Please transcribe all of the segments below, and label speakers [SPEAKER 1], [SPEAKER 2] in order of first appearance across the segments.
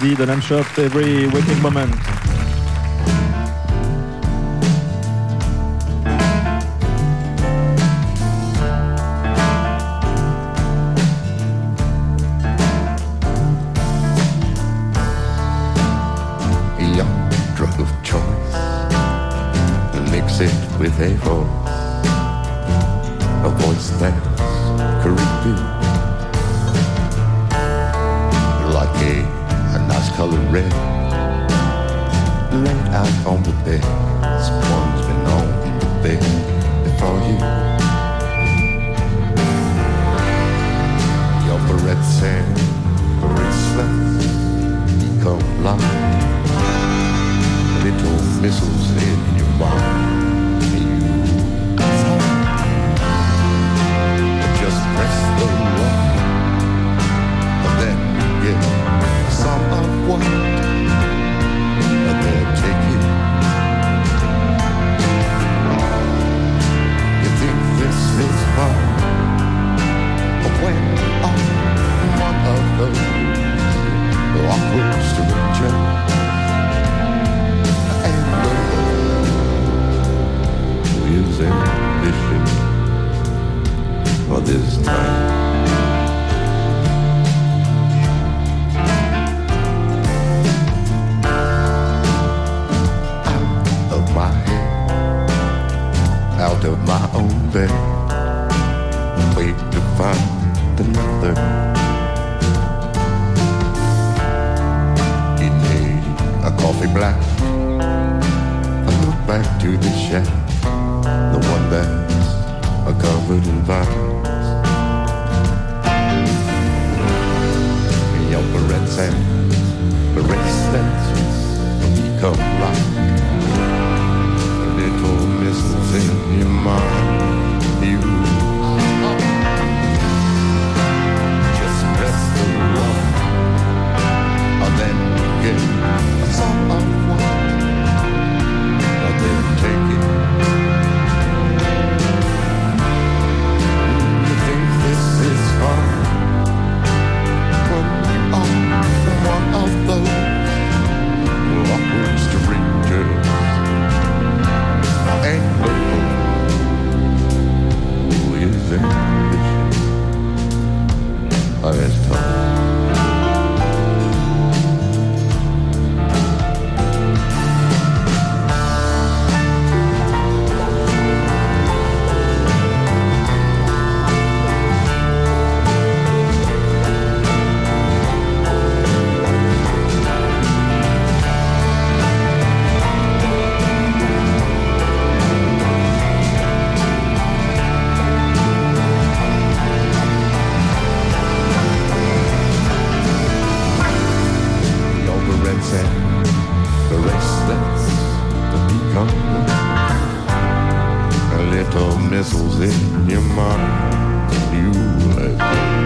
[SPEAKER 1] dit de Shot Every Waking Moment.
[SPEAKER 2] A young drug of choice, mix it with a voice, a voice that's creepy, like a nice colored red, laid out on the bed. Someone's been on the bed before you. ambition for this time. Out of my head, out of my own bed, wait to find another. a coffee black. I look back to the shadow. vines. En jouw beret zijn berechtslenses become like a little missile in your mind. Bye. in your mind, you.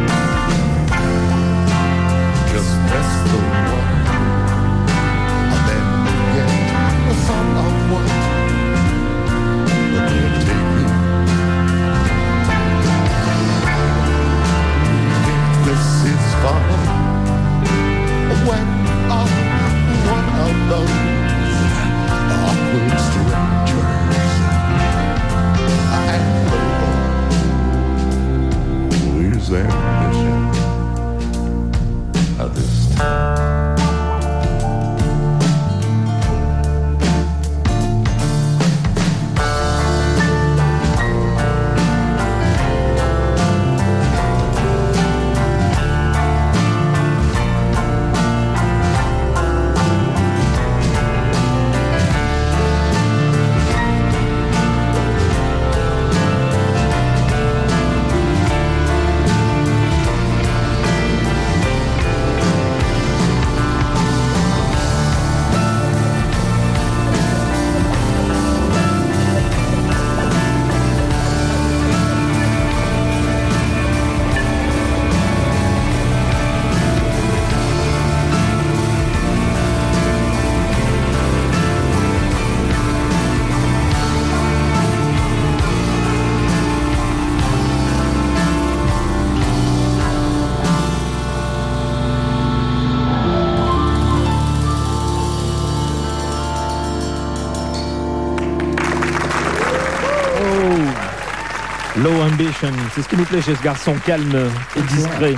[SPEAKER 1] Low ambition, c'est ce qui nous plaît chez ce garçon calme et discret.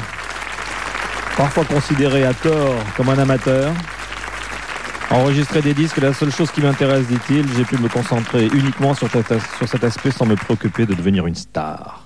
[SPEAKER 1] Parfois considéré à tort comme un amateur. Enregistrer des disques, la seule chose qui m'intéresse, dit-il, j'ai pu me concentrer uniquement sur cet, sur cet aspect sans me préoccuper de devenir une star.